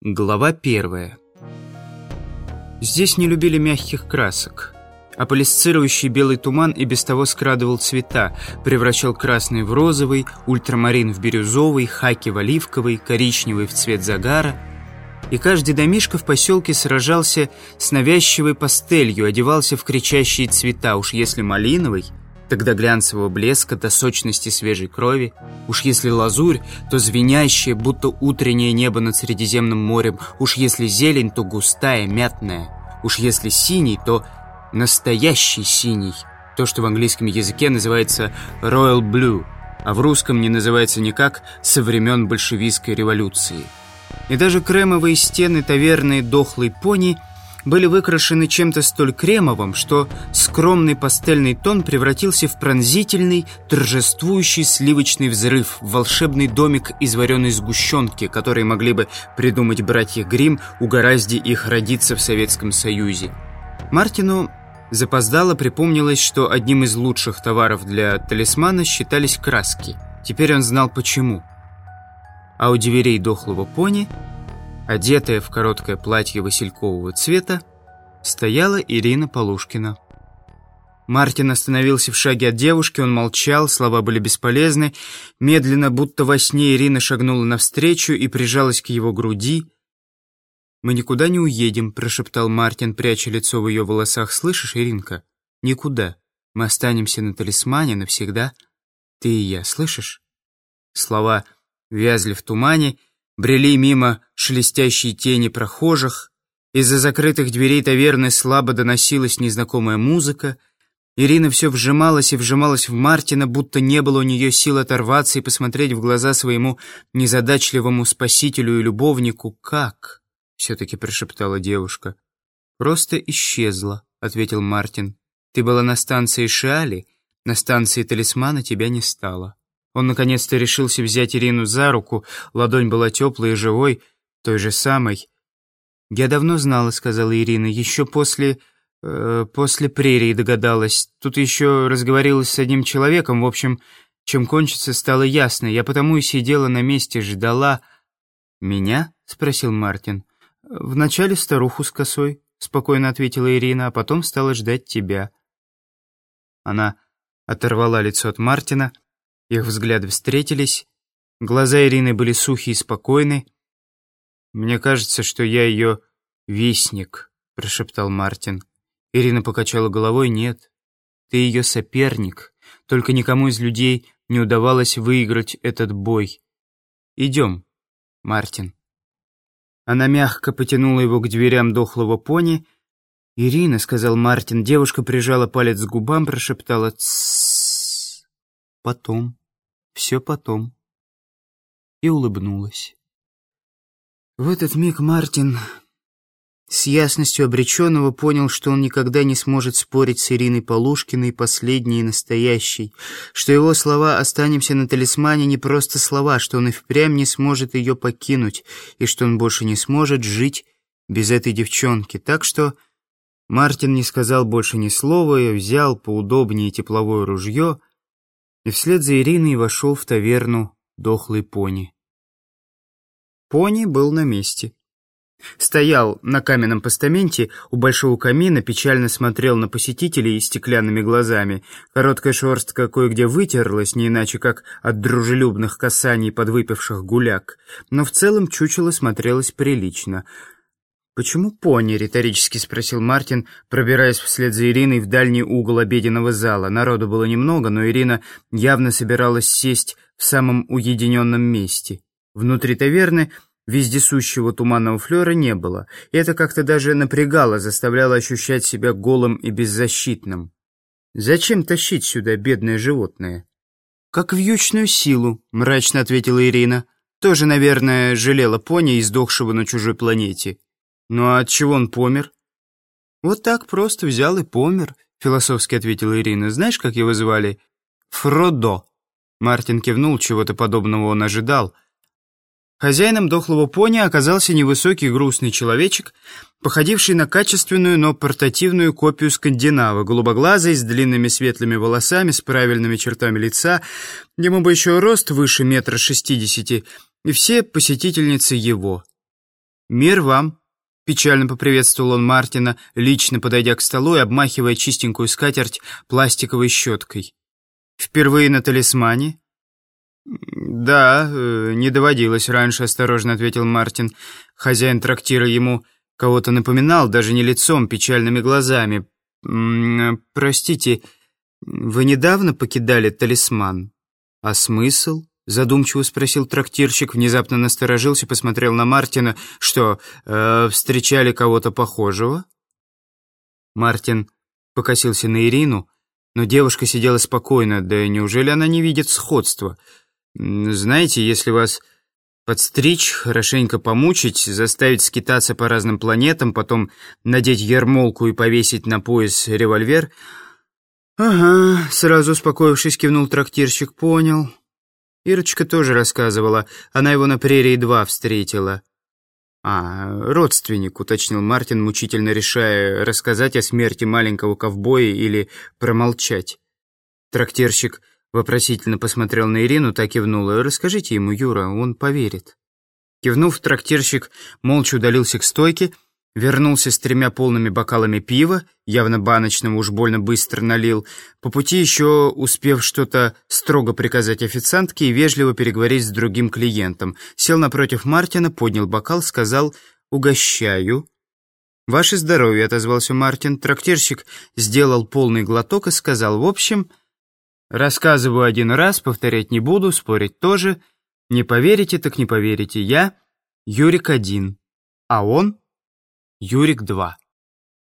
Глава первая. Здесь не любили мягких красок. Аполисцирующий белый туман и без того скрадывал цвета, превращал красный в розовый, ультрамарин в бирюзовый, хаки в оливковый, коричневый в цвет загара. И каждый домишко в поселке сражался с навязчивой пастелью, одевался в кричащие цвета, уж если малиновый — Тогда глянцевого блеска до сочности свежей крови. Уж если лазурь, то звенящее, будто утреннее небо над Средиземным морем. Уж если зелень, то густая, мятная. Уж если синий, то настоящий синий. То, что в английском языке называется «royal blue», а в русском не называется никак со времен большевистской революции. И даже кремовые стены таверны «Дохлый пони» были выкрашены чем-то столь кремовым, что скромный пастельный тон превратился в пронзительный, торжествующий сливочный взрыв, в волшебный домик из вареной сгущенки, который могли бы придумать братья Грим, угоразди их родиться в Советском Союзе. Мартину запоздало припомнилось, что одним из лучших товаров для талисмана считались краски. Теперь он знал почему. А у дверей дохлого пони – Одетая в короткое платье василькового цвета, стояла Ирина Полушкина. Мартин остановился в шаге от девушки, он молчал, слова были бесполезны. Медленно, будто во сне, Ирина шагнула навстречу и прижалась к его груди. «Мы никуда не уедем», — прошептал Мартин, пряча лицо в ее волосах. «Слышишь, Иринка? Никуда. Мы останемся на талисмане навсегда. Ты и я, слышишь?» Слова вязли в тумане, брели мимо шелестящие тени прохожих, из-за закрытых дверей таверны слабо доносилась незнакомая музыка, Ирина все вжималась и вжималась в Мартина, будто не было у нее сил оторваться и посмотреть в глаза своему незадачливому спасителю и любовнику. «Как?» — все-таки прошептала девушка. «Просто исчезла», — ответил Мартин. «Ты была на станции Шиали, на станции Талисмана тебя не стало». Он наконец-то решился взять Ирину за руку, ладонь была теплой и живой, той же самой. «Я давно знала», — сказала Ирина, — «еще после... Э, после прерии догадалась. Тут еще разговорилась с одним человеком, в общем, чем кончится, стало ясно. Я потому и сидела на месте, ждала...» «Меня?» — спросил Мартин. «Вначале старуху с косой», — спокойно ответила Ирина, «а потом стала ждать тебя». Она оторвала лицо от Мартина, — их взгляды встретились. Глаза Ирины были сухие и спокойны. «Мне кажется, что я ее вестник», — прошептал Мартин. Ирина покачала головой. «Нет, ты ее соперник. Только никому из людей не удавалось выиграть этот бой. Идем, Мартин». Она мягко потянула его к дверям дохлого пони. «Ирина», — сказал Мартин, девушка прижала палец к губам, прошептала «Тссс». «Потом» все потом. И улыбнулась. В этот миг Мартин с ясностью обреченного понял, что он никогда не сможет спорить с Ириной Полушкиной, последней и настоящей, что его слова «останемся на талисмане» не просто слова, что он и впрямь не сможет ее покинуть, и что он больше не сможет жить без этой девчонки. Так что Мартин не сказал больше ни слова и взял поудобнее тепловое ружье, и вслед за Ириной вошел в таверну дохлый пони. Пони был на месте. Стоял на каменном постаменте у большого камина, печально смотрел на посетителей стеклянными глазами. Короткая шерстка кое-где вытерлась, не иначе как от дружелюбных касаний подвыпивших гуляк. Но в целом чучело смотрелось прилично — «Почему пони?» — риторически спросил Мартин, пробираясь вслед за Ириной в дальний угол обеденного зала. Народу было немного, но Ирина явно собиралась сесть в самом уединенном месте. Внутри таверны вездесущего туманного флера не было, и это как-то даже напрягало, заставляло ощущать себя голым и беззащитным. «Зачем тащить сюда бедное животное?» «Как вьючную силу», — мрачно ответила Ирина. «Тоже, наверное, жалела пони, издохшего на чужой планете». «Ну а от чего он помер?» «Вот так просто взял и помер», — философски ответила Ирина. «Знаешь, как его звали?» «Фродо». Мартин кивнул, чего-то подобного он ожидал. Хозяином дохлого пони оказался невысокий грустный человечек, походивший на качественную, но портативную копию скандинава, голубоглазый, с длинными светлыми волосами, с правильными чертами лица, ему бы еще рост выше метра шестидесяти, и все посетительницы его — «Мир вам!» Печально поприветствовал он Мартина, лично подойдя к столу и обмахивая чистенькую скатерть пластиковой щеткой. «Впервые на талисмане?» «Да, э, не доводилось раньше», — осторожно ответил Мартин. Хозяин трактира ему кого-то напоминал, даже не лицом, печальными глазами. «Простите, вы недавно покидали талисман?» «А смысл?» Задумчиво спросил трактирщик, внезапно насторожился, посмотрел на Мартина. «Что, э, встречали кого-то похожего?» Мартин покосился на Ирину, но девушка сидела спокойно. Да неужели она не видит сходства? «Знаете, если вас подстричь, хорошенько помучить, заставить скитаться по разным планетам, потом надеть ермолку и повесить на пояс револьвер...» «Ага», — сразу успокоившись, кивнул трактирщик, «понял». Ирочка тоже рассказывала. Она его на прерии-2 встретила. «А, родственник», — уточнил Мартин, мучительно решая, рассказать о смерти маленького ковбоя или промолчать. Трактирщик вопросительно посмотрел на Ирину, так кивнула. «Расскажите ему, Юра, он поверит». Кивнув, трактирщик молча удалился к стойке, — Вернулся с тремя полными бокалами пива, явно баночного уж больно быстро налил, по пути еще успев что-то строго приказать официантке и вежливо переговорить с другим клиентом. Сел напротив Мартина, поднял бокал, сказал «Угощаю». «Ваше здоровье», — отозвался Мартин. Трактирщик сделал полный глоток и сказал «В общем, рассказываю один раз, повторять не буду, спорить тоже. Не поверите, так не поверите. Я Юрик один, а он...» Юрик 2.